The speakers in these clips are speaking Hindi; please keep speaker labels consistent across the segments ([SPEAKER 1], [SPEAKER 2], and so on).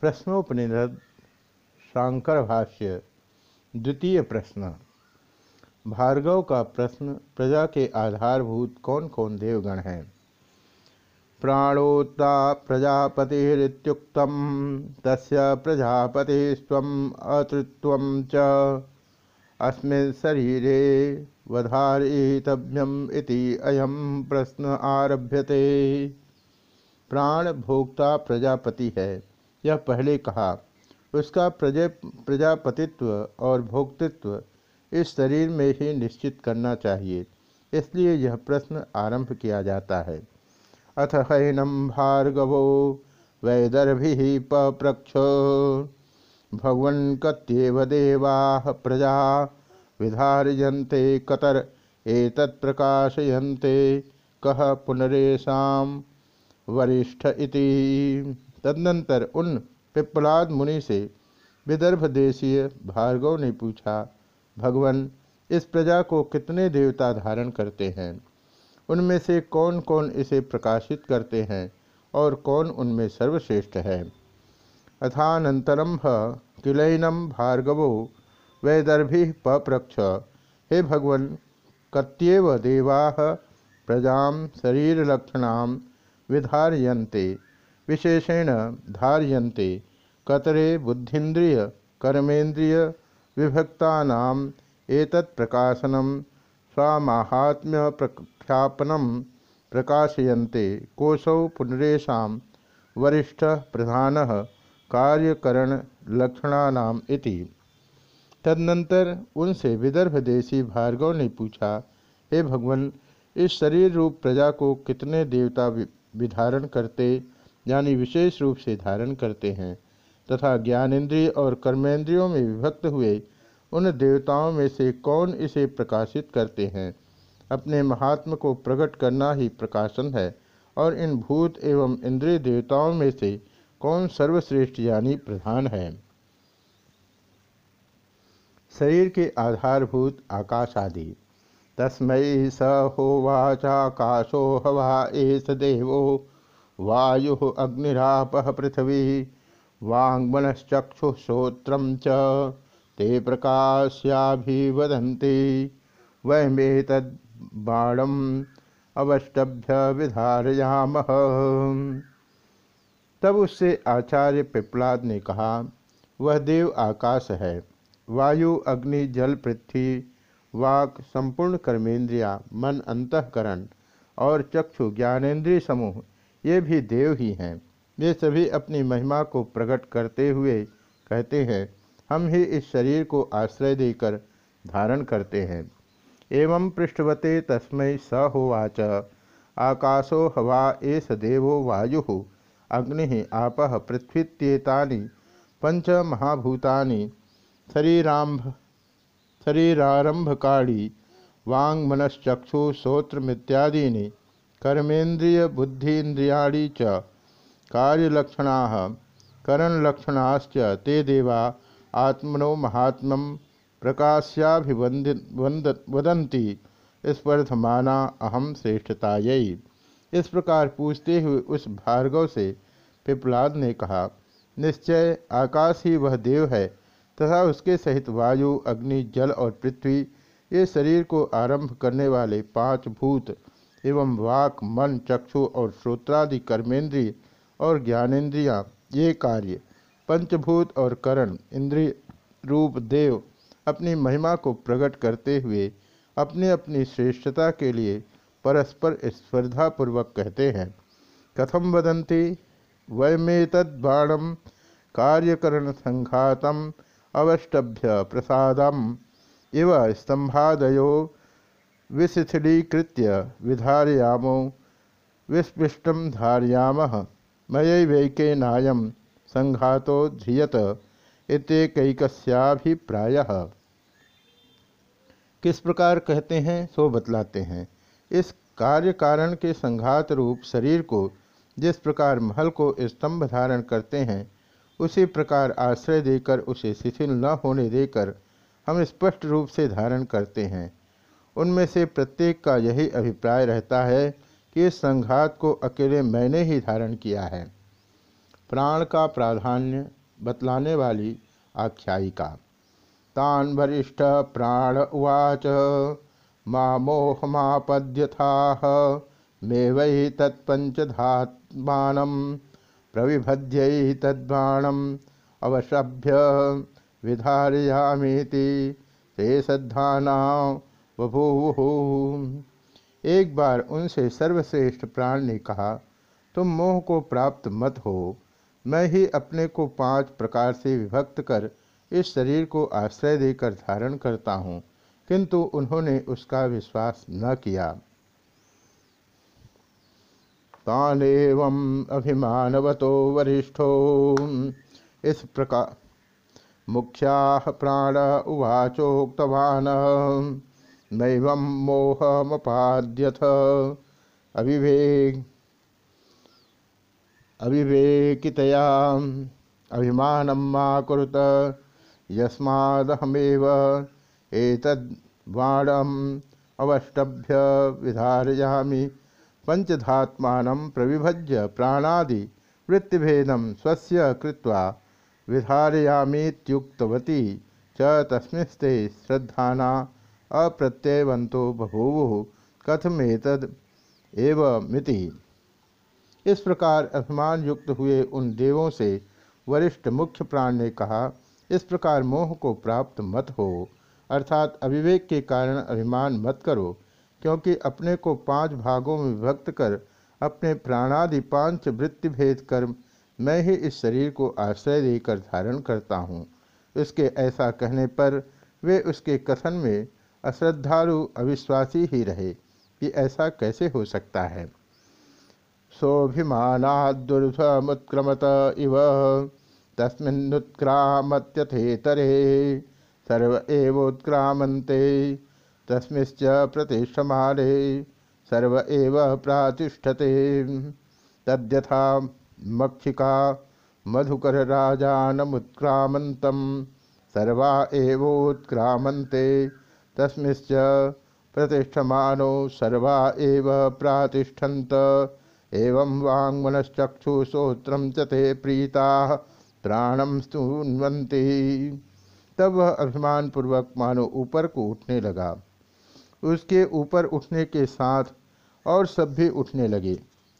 [SPEAKER 1] प्रश्नोपनिषद शांकर भाष्य द्वितीय प्रश्न। भार्गव का प्रश्न, प्रजा के आधारभूत कौन कौन देवगण हैं? प्राणोत्ता प्रजापतिरुक्त तस्य प्रजापति स्व अतृत्व च। अस्मिन् शरीरे वधारितव्यम इति अयम प्रश्न आरभ्यते। प्राण भोक्ता प्रजापति है। यह पहले कहा, उसका प्रजा, प्रजापतित्व और भोक्तित्व इस शरीर में ही निश्चित करना चाहिए, इसलिए यह प्रश्न आरंभ किया जाता है। अथ हैनम भार्गवो वैदर्भि पप्रक्ष। भगवन कत्येव देवा प्रजा, विधारयन्ते कतर एतत् प्रकाशयन्ते कह पुनरेशा वरिष्ठ इति। तदनंतर उन पिप्पलाद मुनि से विदर्भ देशीय भार्गव ने पूछा, भगवान, इस प्रजा को कितने देवता धारण करते हैं? उनमें से कौन कौन इसे प्रकाशित करते हैं और कौन उनमें सर्वश्रेष्ठ है? अथानंतरम किलैनम भार्गवो वैदर्भि पप्रक्ष हे भगवन, कत्येव देवा प्रजा शरीरलक्षण विधारयन्ते। विशेषेण धार्यन्ते, कतरे बुद्धिन्द्रिय, कर्मेन्द्रिय विभक्ता एतत् प्रकाशनम स्वामाहात्म्य प्रख्यापनम प्रकाशयन्ते, कोशौ पुनरेशा वरिष्ठ प्रधान कार्यकरण लक्षणानाम इति। तदनंतर उनसे विदर्भ देशी भार्गव ने पूछा, हे भगवान, इस शरीर रूप प्रजा को कितने देवता विधारण करते यानी विशेष रूप से धारण करते हैं, तथा ज्ञानेन्द्रिय और कर्मेंद्रियों में विभक्त हुए उन देवताओं में से कौन इसे प्रकाशित करते हैं? अपने महात्म को प्रकट करना ही प्रकाशन है, और इन भूत एवं इंद्रिय देवताओं में से कौन सर्वश्रेष्ठ यानी प्रधान है? शरीर के आधारभूत आकाश आदि तस्मय स होवाचाकाशो हवा एस देवो। वायु अग्निराप पृथ्वी वाङ्मनश्चक्षुश्रोत्र च, ते प्रकाश्याभिवदन्ति। वयमेतद्बाणम् अवष्टभ्य विधारयामः। तब उससे आचार्य पिपलाद ने कहा, वह देव आकाश है, वायु, अग्नि, जल, पृथ्वी, वाक, संपूर्ण कर्मेंद्रिया, मन, अंतकरण और चक्षु ज्ञानेन्द्रिय समूह ये भी देव ही हैं। वे सभी अपनी महिमा को प्रकट करते हुए कहते हैं, हम ही इस शरीर को आश्रय देकर धारण करते हैं। एवं पृष्ठवते तस्मै स होवाच आकाशो हवा एस देवो वायु। अग्नि आप पृथ्वीत्येतानि पंच महाभूतानि शरीरांभ शरीरारंभकाड़ी वांग मनश्चक्षु श्रोत्रमित्यादीनि कर्मेन्द्रिय बुद्धीन्द्रियाणी च कार्यलक्षणा, करणलक्षणाश्च ते देवा आत्मनो महात्म प्रकाश्याभिवदंती स्पर्धमाना अहम श्रेष्ठतायै। इस प्रकार पूछते हुए उस भार्गव से पिपलाद ने कहा, निश्चय आकाश ही वह देव है तथा उसके सहित वायु, अग्नि, जल और पृथ्वी, ये शरीर को आरंभ करने वाले पाँच भूत एवं वाक, मन, चक्षु और श्रोत्रादि कर्मेंद्रिय और ज्ञानेन्द्रियाँ ये कार्य, पंचभूत और करण, इंद्रिय रूप देव, अपनी महिमा को प्रकट करते हुए अपने अपनी श्रेष्ठता के लिए परस्पर स्पर्धापूर्वक कहते हैं। कथम वदंती वयमेतद्बाणम कार्यकरण संघातम अवष्टभ्य प्रसादम। इव स्तंभादयो विशिथिलीकृत्य विधारयामो। विस्पृष्टम धारयाम। मयैवैकेनायम संघातो ध्रियत इतकैकस्याभिप्राय किस प्रकार कहते हैं, सो बतलाते हैं। इस कार्य कारण के संघात रूप शरीर को जिस प्रकार महल को स्तंभ धारण करते हैं, उसी प्रकार आश्रय देकर उसे शिथिल न होने देकर हम स्पष्ट रूप से धारण करते हैं। उनमें से प्रत्येक का यही अभिप्राय रहता है कि इस संघात को अकेले मैंने ही धारण किया है। प्राण का प्राधान्य बतलाने वाली आख्यायिका। तान वरिष्ठ प्राण उवाच, माँ मोहमापद्यथा मे वै तत्पंचधात्मान प्रविभद्य तद्बाणम अवशभ्य विधारयामीति शेषधाना बभूव एक बार उनसे सर्वश्रेष्ठ प्राण ने कहा, तुम मोह को प्राप्त मत हो। मैं ही अपने को पाँच प्रकार से विभक्त कर इस शरीर को आश्रय देकर धारण करता हूँ। किंतु उन्होंने उसका विश्वास न किया। अभिमानवतो वरिष्ठो। इस प्रकार मुख्या प्राण उवाचोक्तवान। नैव मोहमपाद्यथ। अविवेक, अविवेकितया, अभिमान मा कुरुत। यस्मादहमेव एतद्वाणम अवष्टभ्य विधारयामि। पंचधात्मान प्रविभज्य प्राणादि वृत्तिभेदम स्वस्य कृत्वा विधारयामीत्युक्तवती च तस्मिस्ते श्रद्धाना। अप्रत्ययवंतो बभूवु कथमेतद एवमिति इस प्रकार अभिमान युक्त हुए उन देवों से वरिष्ठ मुख्य प्राण ने कहा, इस प्रकार मोह को प्राप्त मत हो, अर्थात अविवेक के कारण अभिमान मत करो, क्योंकि अपने को पाँच भागों में विभक्त कर अपने प्राणादि पाँच वृत्ति भेद कर मैं ही इस शरीर को आश्रय देकर धारण करता हूँ। उसके ऐसा कहने पर वे उसके कथन में अश्रद्धालु अविश्वासी ही रहे। कि ऐसा कैसे हो सकता है? सोऽभिमानाद्दुर्धमुत्क्रमत इव। तस्मिन्नुत्क्रामत्यथेतरे। सर्व एवोत्क्रामन्ते। तस्मिश्च प्रतिष्ठमाने। सर्व एव प्रातिष्ठते। तद्यथा मक्षिका मधुकरराजानमुत्क्रामन्तं। सर्वा एवोत्क्रामन्ते। तस्मिश्च प्रतिष्ठमानो सर्वा एव प्रातिष्ठन्त। एवं वाङ्मनश्चक्षुश्रोत्र च ते प्रीता प्राणम स्तुन्वंती तब वह अभिमान पूर्वक मानो ऊपर को उठने लगा। उसके ऊपर उठने के साथ और सब भी उठने लगे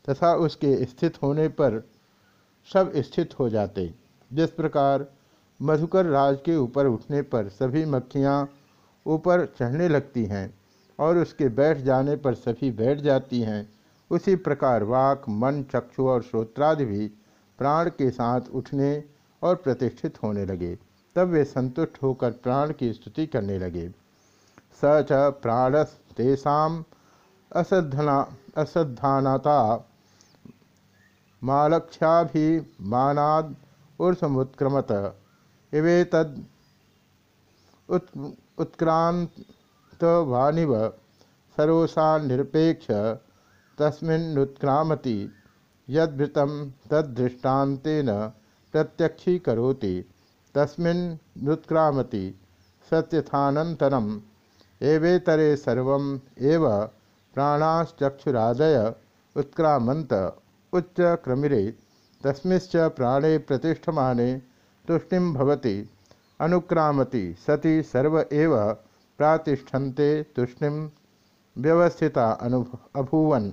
[SPEAKER 1] तथा उसके स्थित होने पर सब स्थित हो जाते। जिस प्रकार मधुकर राज के ऊपर उठने पर सभी मक्खियाँ ऊपर चढ़ने लगती हैं और उसके बैठ जाने पर सभी बैठ जाती हैं। उसी प्रकार वाक, मन, चक्षु और श्रोत्रादि भी प्राण के साथ उठने और प्रतिष्ठित होने लगे। तब वे संतुष्ट होकर प्राण की स्तुति करने लगे। स च प्राणस तेषाम असद्धना, असद्धानता मालक्ष्याभिमानाद ऊर्धमुत्क्रमत इवे तद उत् उत्क्रांत वानिव सर्वसा निरपेक्ष तस्मिन्नुत्क्रामति यद्भृतं तदृष्टान्तेन प्रत्यक्षीकरोति तस्मिन्नुत्क्रामति सत्यथानन्तरम् एवेतरे सर्वम् एव प्राणाश्चक्षुरादय उत्क्रामन्त उच्चक्रमिरे तस्मिश्च प्राणे प्रतिष्ठमाने तुष्टिं भवति अनुक्रामति सति सर्व एव प्रातिष्ठन्ते तुष्टिं व्यवस्थिता अनु अभूवन्।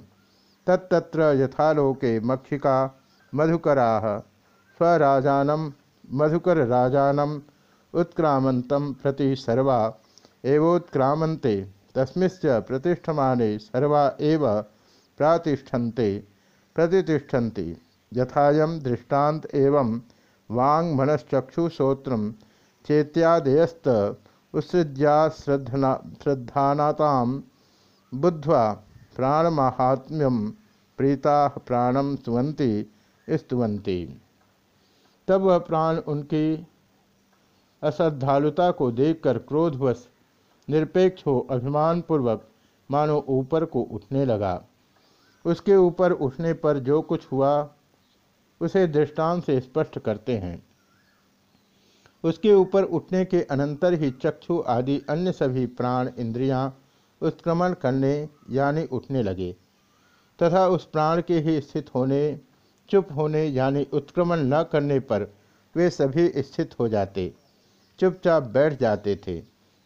[SPEAKER 1] तत्त्र यथालोके मक्षिका मधुकरा स्वराजानम मधुकर राजानम उत्क्रामत प्रति सर्वा एवोत्क्रामन्ते, तस्मिश्च प्रतिष्ठमाने सर्वा एव प्रातिष्ठन्ते प्रतिष्ठन्ति यथायं दृष्टांत एवं वाङ्मनश्चक्षुश्रोत्र चेत्यादयस्त उत्सृज्या श्रद्धना श्रद्धानातां बुद्ध्वा प्राणमाहात्म्यम प्रीता प्राणम स्तुवंती स्तुवंती तब वह प्राण उनकी अश्रद्धालुता को देखकर क्रोधवश, निरपेक्ष हो, अभिमानपूर्वक, मानो ऊपर को उठने लगा। उसके ऊपर उठने पर जो कुछ हुआ, उसे दृष्टांत से स्पष्ट करते हैं। उसके ऊपर उठने के अनंतर ही चक्षु आदि अन्य सभी प्राण इंद्रियाँ उत्क्रमण करने यानी उठने लगे, तथा उस प्राण के ही स्थित होने, चुप होने यानी उत्क्रमण न करने पर वे सभी स्थित हो जाते, चुपचाप बैठ जाते थे।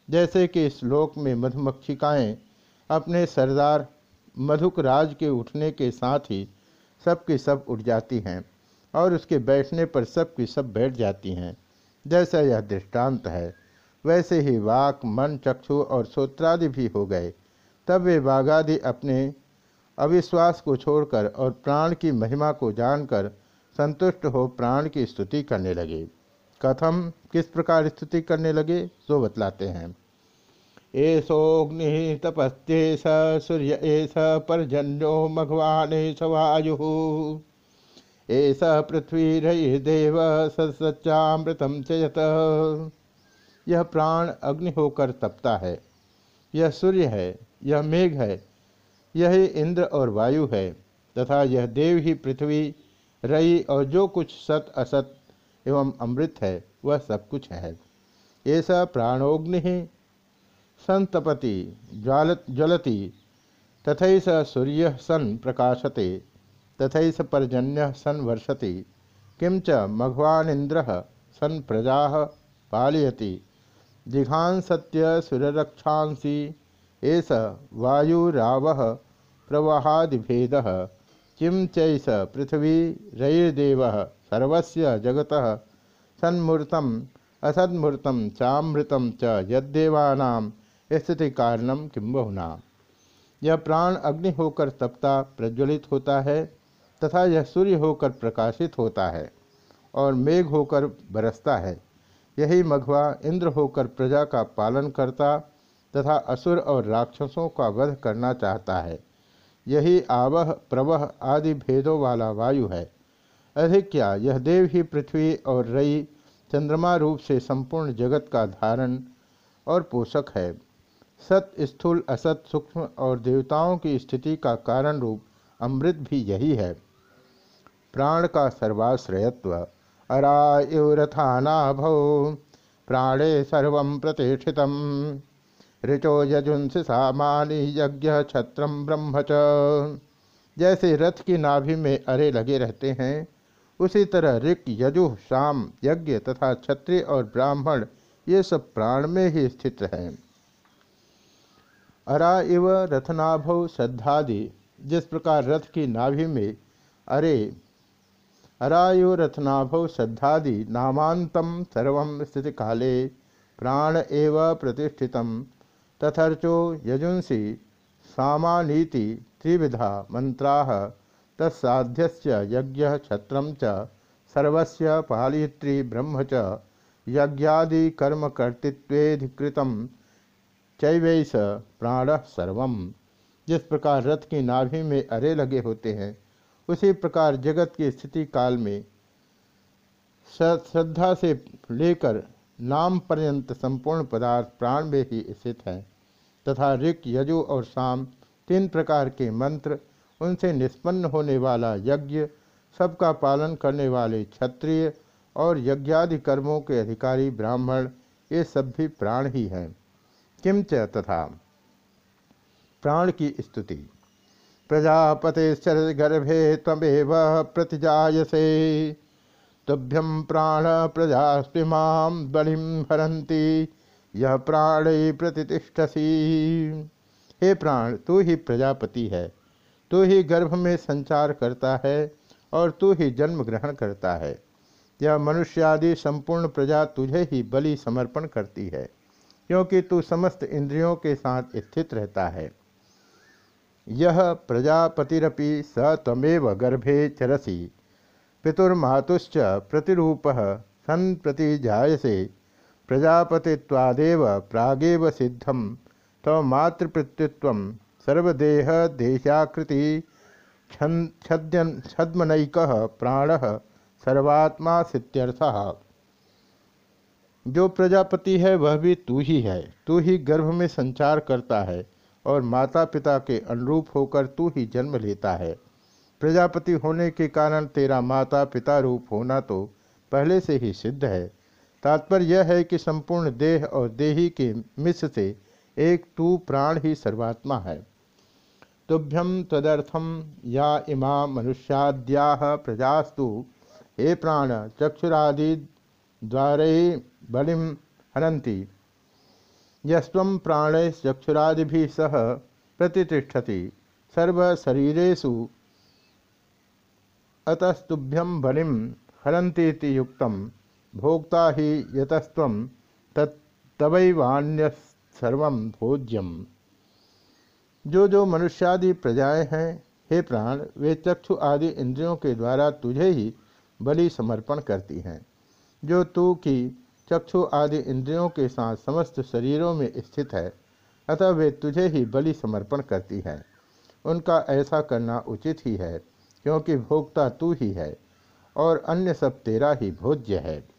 [SPEAKER 1] जैसे कि इस लोक में मधुमक्षिकाएँ अपने सरदार मधुक राज के उठने के साथ ही सब की सब उठ जाती हैं, और उसके बैठने पर सब की सब बैठ जाती हैं। जैसा यह दृष्टांत है, वैसे ही वाक, मन, चक्षु और सोत्रादि भी हो गए। तब वे बाघादि अपने अविश्वास को छोड़कर और प्राण की महिमा को जानकर संतुष्ट हो प्राण की स्तुति करने लगे। कथम किस प्रकार स्तुति करने लगे सो बतलाते हैं। एसोग्नि तपस्ते स सूर्य, एस परजन्यो मघवान वायु। एस पृथ्वी रही देव सच्चामृतम चयत यह प्राण अग्नि होकर तपता है, यह सूर्य है, यह मेघ है, यह इंद्र और वायु है, तथा यह देव ही पृथ्वी, रई और जो कुछ सत, असत एवं अमृत है, वह सब कुछ है। ऐसा प्राणोग्नि संतपति ज्वाल ज्वलति तथा सूर्य सन प्रकाशते। तथा पर्जन्य सन वर्षति। किं च मघवानिंद्र सन प्रजा पालयति। जिघांसत्य सुररक्षांसी एस वायुराव प्रवाहादिभेद। किं चैस पृथ्वी रैर्देव सर्वस्य जगत। सन्मूर्त असन्मूर्त चामृत च यद्देवानां स्थिति कारणम किं बहुना यह प्राण अग्नि होकर तपता प्रज्वलित होता है तथा यह सूर्य होकर प्रकाशित होता है और मेघ होकर बरसता है। यही मघवा इंद्र होकर प्रजा का पालन करता तथा असुर और राक्षसों का वध करना चाहता है। यही आवह, प्रवह आदि भेदों वाला वायु है। अधिक क्या, यह देव ही पृथ्वी और रई चंद्रमा रूप से संपूर्ण जगत का धारण और पोषक है। सत स्थूल असत सूक्ष्म और देवताओं की स्थिति का कारण रूप अमृत भी यही है। प्राण का सर्वाश्रयत्व अरायुरथानाभौ प्राणे सर्व प्रतिष्ठित ऋचो यजुंस सामानी यज्ञ छत्रम ब्रह्म जैसे रथ की नाभि में अरे लगे रहते हैं, उसी तरह ऋक, यजु शाम यज्ञ तथा क्षत्रिय और ब्राह्मण, ये सब प्राण में ही स्थित हैं। अरा इव रथनाभ श्रद्धादि, जिस प्रकार रथ की नाभि में अरे अरायुरथनाभौ श्रद्धादि नामांतम सर्व स्थिति काले प्राण एव प्रतिष्ठित। तथर्चो यजुंसी सामानीति त्रिविधा मंत्रा तत्साध्यस्य यज्ञ छत्रम च, सर्वस्य पालित्री ब्रह्म च यज्ञादि कर्मकर्तृत्वेधिकृत चैवैस प्राण सर्व जिस प्रकार रथ की नाभि में अरे लगे होते हैं उसी प्रकार जगत की स्थिति काल में श्रद्धा से लेकर नाम पर्यंत संपूर्ण पदार्थ प्राण में ही स्थित हैं, तथा ऋक, यजु और शाम तीन प्रकार के मंत्र, उनसे निष्पन्न होने वाला यज्ञ, सबका पालन करने वाले क्षत्रिय और यज्ञादि कर्मों के अधिकारी ब्राह्मण, ये सब भी प्राण ही हैं। किंच तथा? प्राण की स्तुति। गर्भे तमेव प्रतिजायसे। तुभ्यम प्राण प्रजास्पिमां बलिम हरंती यह प्राण प्रतिष्ठसी हे प्राण, तू ही प्रजापति है। तू ही गर्भ में संचार करता है और तू ही जन्म ग्रहण करता है। यह मनुष्यादि संपूर्ण प्रजा तुझे ही बलि समर्पण करती है, क्योंकि तू समस्त इंद्रियों के साथ स्थित रहता है। यह प्रजापतिरपि स तमेव गर्भे चरसी। पितुर्मातुश्च प्रतिरूप सन प्रतिजायसे। प्रजापतिवादेव प्रागेव सिद्धम तव मातृपृत्व सर्वदेह देशाकृति छद्मनैक प्राण सर्वात्मा सित्यर्थ। जो प्रजापति है वह भी तू ही है। तू ही गर्भ में संचार करता है। और माता पिता के अनुरूप होकर तू ही जन्म लेता है। प्रजापति होने के कारण तेरा माता पिता रूप होना तो पहले से ही सिद्ध है। तात्पर्य यह है कि संपूर्ण देह और देही के मिश्र से एक तू प्राण ही सर्वात्मा है। तुभ्यम तदर्थम या इमा मनुष्याद्या प्रजास्तु। हे प्राण, चक्षुरादि द्वारे बलिम हरती यस्व प्राणैश्चक्षुरादि सह प्रतिष्ठति सर्वशरीरेषु अतस्तुभ्यम बलिम हरती युक्त। भोक्ता ही यतस्व तत्तवैवान्यसर्व भोज्यम। जो जो मनुष्यादि प्रजाएँ हैं, हे प्राण, वे चक्षु आदि इंद्रियों के द्वारा तुझे ही बलि समर्पण करती हैं। जो तू की चक्षु आदि इंद्रियों के साथ समस्त शरीरों में स्थित है, अतः वे तुझे ही बलि समर्पण करती हैं। उनका ऐसा करना उचित ही है, क्योंकि भोक्ता तू ही है और अन्य सब तेरा ही भोज्य है।